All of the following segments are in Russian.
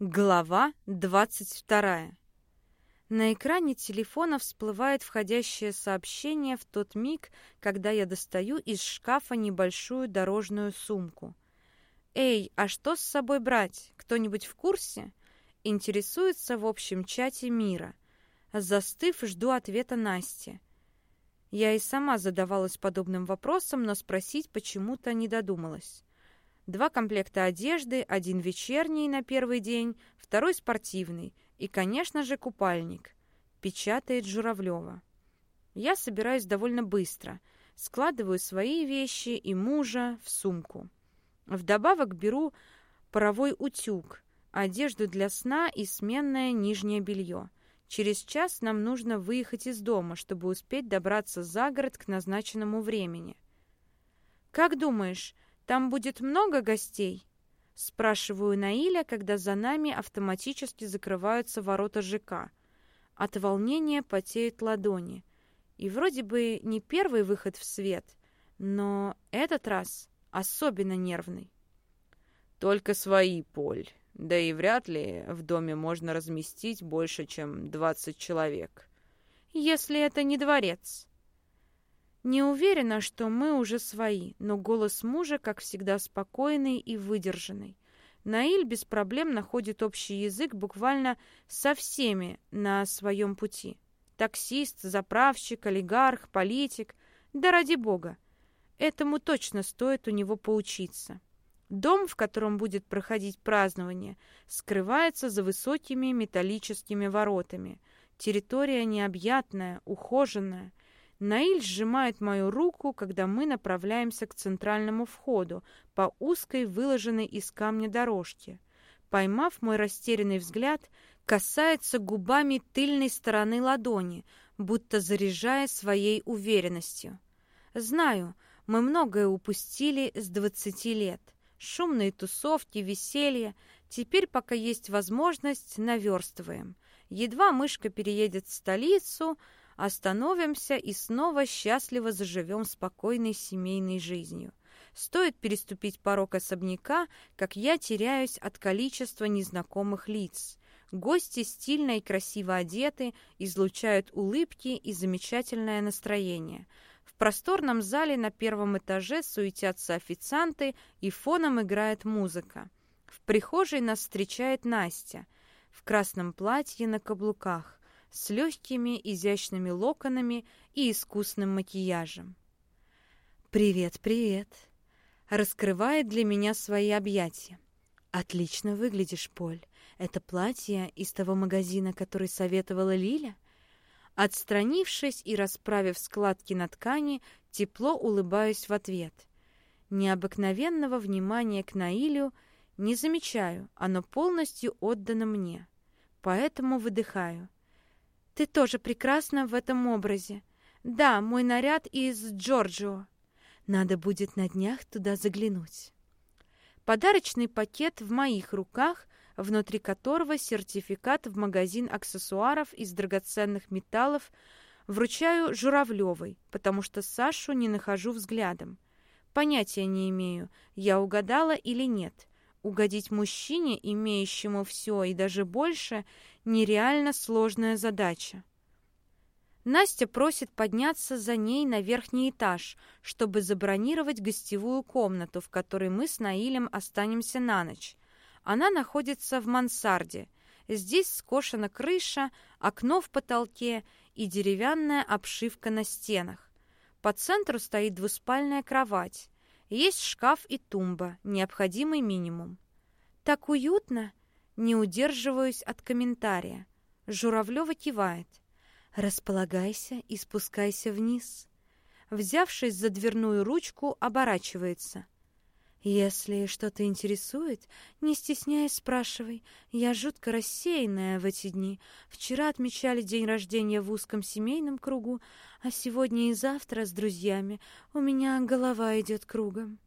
Глава 22. На экране телефона всплывает входящее сообщение в тот миг, когда я достаю из шкафа небольшую дорожную сумку. «Эй, а что с собой брать? Кто-нибудь в курсе?» Интересуется в общем чате мира. Застыв, жду ответа Насти. Я и сама задавалась подобным вопросом, но спросить почему-то не додумалась. Два комплекта одежды, один вечерний на первый день, второй спортивный и, конечно же, купальник. Печатает Журавлева. Я собираюсь довольно быстро. Складываю свои вещи и мужа в сумку. Вдобавок беру паровой утюг, одежду для сна и сменное нижнее белье. Через час нам нужно выехать из дома, чтобы успеть добраться за город к назначенному времени. «Как думаешь, там будет много гостей?» Спрашиваю Наиля, когда за нами автоматически закрываются ворота ЖК. От волнения потеют ладони. И вроде бы не первый выход в свет, но этот раз особенно нервный. «Только свои, Поль. Да и вряд ли в доме можно разместить больше, чем двадцать человек». «Если это не дворец». Не уверена, что мы уже свои, но голос мужа, как всегда, спокойный и выдержанный. Наиль без проблем находит общий язык буквально со всеми на своем пути. Таксист, заправщик, олигарх, политик. Да ради бога. Этому точно стоит у него поучиться. Дом, в котором будет проходить празднование, скрывается за высокими металлическими воротами. Территория необъятная, ухоженная. Наиль сжимает мою руку, когда мы направляемся к центральному входу по узкой, выложенной из камня дорожке. Поймав мой растерянный взгляд, касается губами тыльной стороны ладони, будто заряжая своей уверенностью. Знаю, мы многое упустили с двадцати лет. Шумные тусовки, веселье. Теперь, пока есть возможность, наверстываем. Едва мышка переедет в столицу, Остановимся и снова счастливо заживем спокойной семейной жизнью. Стоит переступить порог особняка, как я теряюсь от количества незнакомых лиц. Гости стильно и красиво одеты, излучают улыбки и замечательное настроение. В просторном зале на первом этаже суетятся официанты и фоном играет музыка. В прихожей нас встречает Настя в красном платье на каблуках с легкими изящными локонами и искусным макияжем. «Привет, привет!» Раскрывает для меня свои объятия. «Отлично выглядишь, Поль. Это платье из того магазина, который советовала Лиля?» Отстранившись и расправив складки на ткани, тепло улыбаюсь в ответ. Необыкновенного внимания к Наилю не замечаю, оно полностью отдано мне. Поэтому выдыхаю. Ты тоже прекрасна в этом образе. Да, мой наряд из Джорджио. Надо будет на днях туда заглянуть. Подарочный пакет в моих руках, внутри которого сертификат в магазин аксессуаров из драгоценных металлов, вручаю Журавлевой, потому что Сашу не нахожу взглядом. Понятия не имею, я угадала или нет. Угодить мужчине, имеющему все и даже больше, нереально сложная задача. Настя просит подняться за ней на верхний этаж, чтобы забронировать гостевую комнату, в которой мы с Наилем останемся на ночь. Она находится в мансарде. Здесь скошена крыша, окно в потолке и деревянная обшивка на стенах. По центру стоит двуспальная кровать. Есть шкаф и тумба, необходимый минимум. «Так уютно!» Не удерживаюсь от комментария. Журавлева кивает. «Располагайся и спускайся вниз». Взявшись за дверную ручку, оборачивается. «Если что-то интересует, не стесняясь, спрашивай. Я жутко рассеянная в эти дни. Вчера отмечали день рождения в узком семейном кругу, а сегодня и завтра с друзьями. У меня голова идет кругом».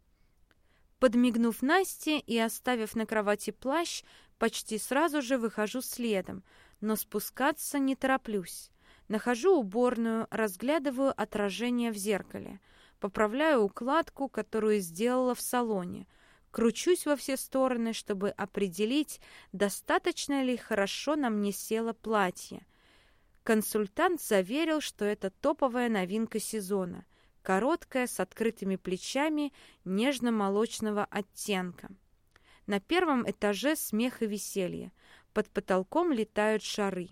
Подмигнув Насте и оставив на кровати плащ, почти сразу же выхожу следом, но спускаться не тороплюсь. Нахожу уборную, разглядываю отражение в зеркале, поправляю укладку, которую сделала в салоне. Кручусь во все стороны, чтобы определить, достаточно ли хорошо на мне село платье. Консультант заверил, что это топовая новинка сезона. Короткая, с открытыми плечами, нежно-молочного оттенка. На первом этаже смех и веселье. Под потолком летают шары.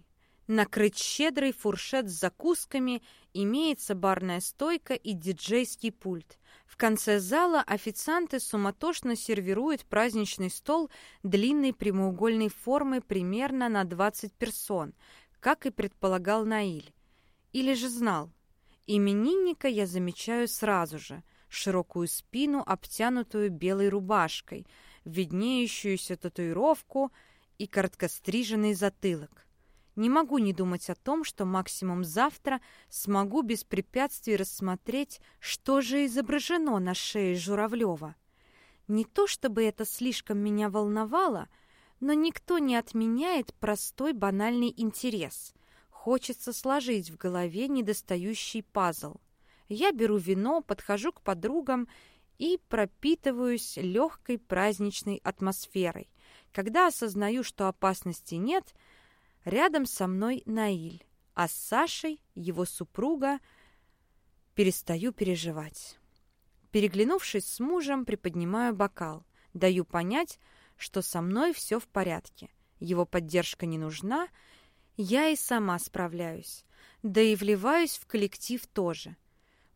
Накрыт щедрый фуршет с закусками, имеется барная стойка и диджейский пульт. В конце зала официанты суматошно сервируют праздничный стол длинной прямоугольной формы примерно на 20 персон, как и предполагал Наиль. Или же знал. Именинника я замечаю сразу же. Широкую спину, обтянутую белой рубашкой, виднеющуюся татуировку и короткостриженный затылок. Не могу не думать о том, что максимум завтра смогу без препятствий рассмотреть, что же изображено на шее Журавлева. Не то чтобы это слишком меня волновало, но никто не отменяет простой банальный интерес. Хочется сложить в голове недостающий пазл. Я беру вино, подхожу к подругам и пропитываюсь легкой праздничной атмосферой. Когда осознаю, что опасности нет – Рядом со мной Наиль, а с Сашей, его супруга, перестаю переживать. Переглянувшись с мужем, приподнимаю бокал, даю понять, что со мной все в порядке. Его поддержка не нужна, я и сама справляюсь. Да и вливаюсь в коллектив тоже.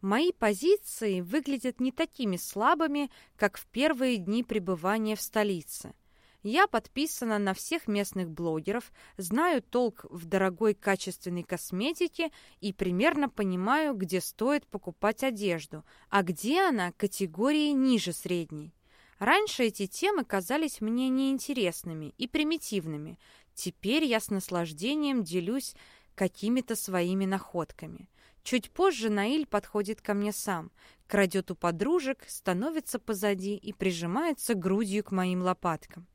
Мои позиции выглядят не такими слабыми, как в первые дни пребывания в столице. Я подписана на всех местных блогеров, знаю толк в дорогой качественной косметике и примерно понимаю, где стоит покупать одежду, а где она категории ниже средней. Раньше эти темы казались мне неинтересными и примитивными. Теперь я с наслаждением делюсь какими-то своими находками. Чуть позже Наиль подходит ко мне сам, крадет у подружек, становится позади и прижимается грудью к моим лопаткам.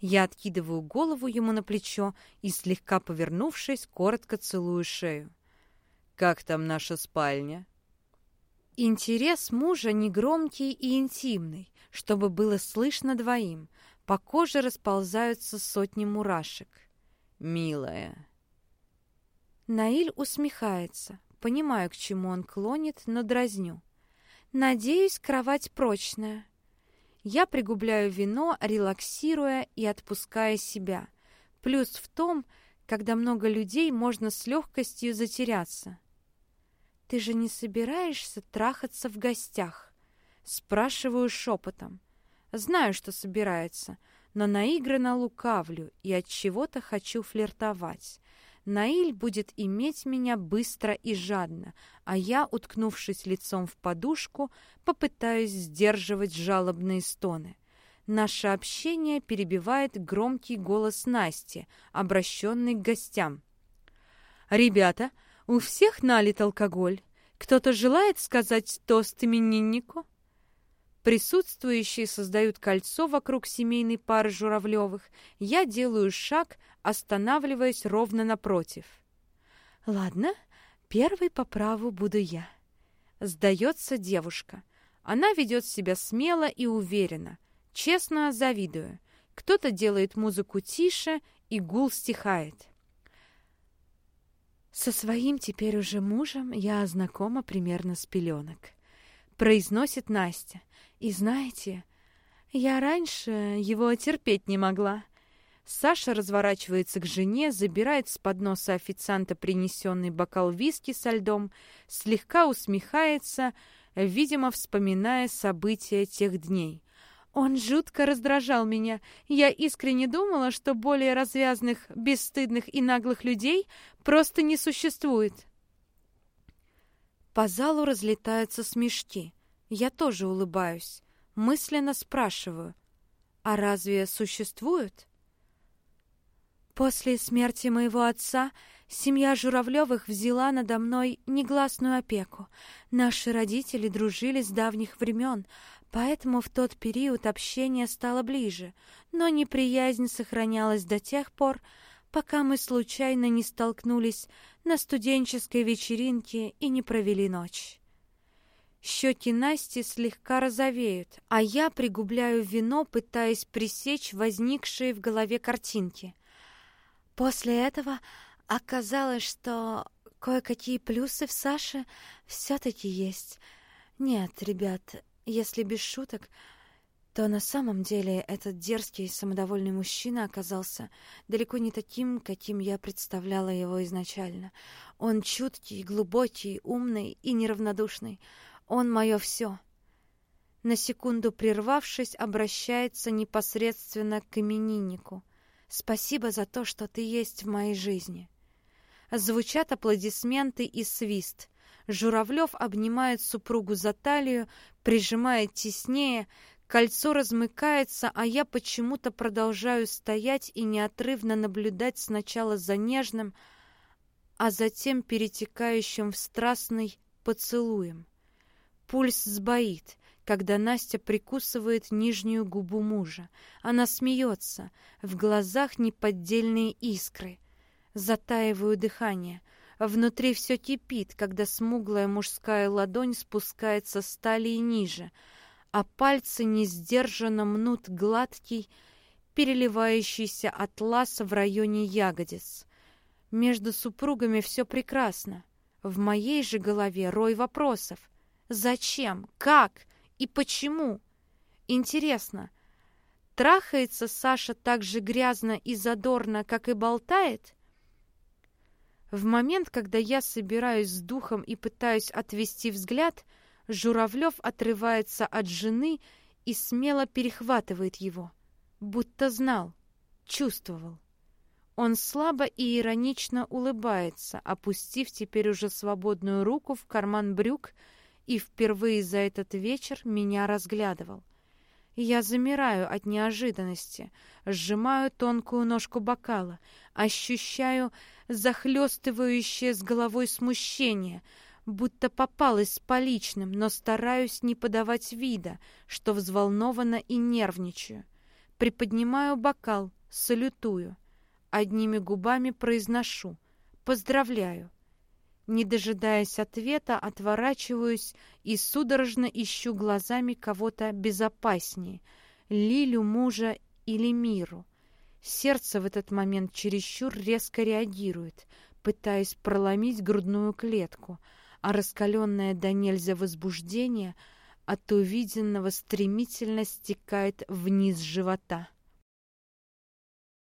Я откидываю голову ему на плечо и, слегка повернувшись, коротко целую шею. «Как там наша спальня?» Интерес мужа негромкий и интимный, чтобы было слышно двоим. По коже расползаются сотни мурашек. «Милая». Наиль усмехается. Понимаю, к чему он клонит, но дразню. «Надеюсь, кровать прочная». Я пригубляю вино, релаксируя и отпуская себя. Плюс в том, когда много людей, можно с легкостью затеряться. «Ты же не собираешься трахаться в гостях?» Спрашиваю шепотом. Знаю, что собирается, но наигранно лукавлю и от чего-то хочу флиртовать. Наиль будет иметь меня быстро и жадно, а я, уткнувшись лицом в подушку, попытаюсь сдерживать жалобные стоны. Наше общение перебивает громкий голос Насти, обращенный к гостям. «Ребята, у всех налит алкоголь. Кто-то желает сказать тост имениннику?» Присутствующие создают кольцо вокруг семейной пары Журавлевых. Я делаю шаг, останавливаясь ровно напротив. «Ладно, первый по праву буду я». Сдается девушка. Она ведет себя смело и уверенно. Честно завидую. Кто-то делает музыку тише, и гул стихает. Со своим теперь уже мужем я знакома примерно с пеленок. Произносит Настя. И знаете, я раньше его терпеть не могла. Саша разворачивается к жене, забирает с подноса официанта принесенный бокал виски со льдом, слегка усмехается, видимо, вспоминая события тех дней. Он жутко раздражал меня. Я искренне думала, что более развязных, бесстыдных и наглых людей просто не существует. По залу разлетаются смешки. Я тоже улыбаюсь, мысленно спрашиваю, а разве существуют? После смерти моего отца семья Журавлевых взяла надо мной негласную опеку. Наши родители дружили с давних времен, поэтому в тот период общение стало ближе, но неприязнь сохранялась до тех пор, пока мы случайно не столкнулись на студенческой вечеринке и не провели ночь. Щеки Насти слегка розовеют, а я пригубляю вино, пытаясь пресечь возникшие в голове картинки. После этого оказалось, что кое-какие плюсы в Саше все-таки есть. Нет, ребят, если без шуток, то на самом деле этот дерзкий, самодовольный мужчина оказался далеко не таким, каким я представляла его изначально. Он чуткий, глубокий, умный и неравнодушный. Он мое все. На секунду прервавшись, обращается непосредственно к имениннику. «Спасибо за то, что ты есть в моей жизни». Звучат аплодисменты и свист. Журавлев обнимает супругу за талию, прижимает теснее, Кольцо размыкается, а я почему-то продолжаю стоять и неотрывно наблюдать сначала за нежным, а затем перетекающим в страстный поцелуем. Пульс сбоит, когда Настя прикусывает нижнюю губу мужа. Она смеется, в глазах неподдельные искры. Затаиваю дыхание. Внутри все кипит, когда смуглая мужская ладонь спускается с талии ниже — а пальцы несдержанно мнут гладкий, переливающийся атлас в районе ягодиц. Между супругами все прекрасно. В моей же голове рой вопросов. Зачем? Как? И почему? Интересно, трахается Саша так же грязно и задорно, как и болтает? В момент, когда я собираюсь с духом и пытаюсь отвести взгляд — Журавлев отрывается от жены и смело перехватывает его, будто знал, чувствовал. Он слабо и иронично улыбается, опустив теперь уже свободную руку в карман брюк и впервые за этот вечер меня разглядывал. Я замираю от неожиданности, сжимаю тонкую ножку бокала, ощущаю захлестывающее с головой смущение — будто попалась с поличным, но стараюсь не подавать вида, что взволнована и нервничаю. Приподнимаю бокал, салютую. Одними губами произношу «Поздравляю». Не дожидаясь ответа, отворачиваюсь и судорожно ищу глазами кого-то безопаснее, Лилю, мужа или Миру. Сердце в этот момент чересчур резко реагирует, пытаясь проломить грудную клетку — а раскаленное до нельзя возбуждение от увиденного стремительно стекает вниз живота.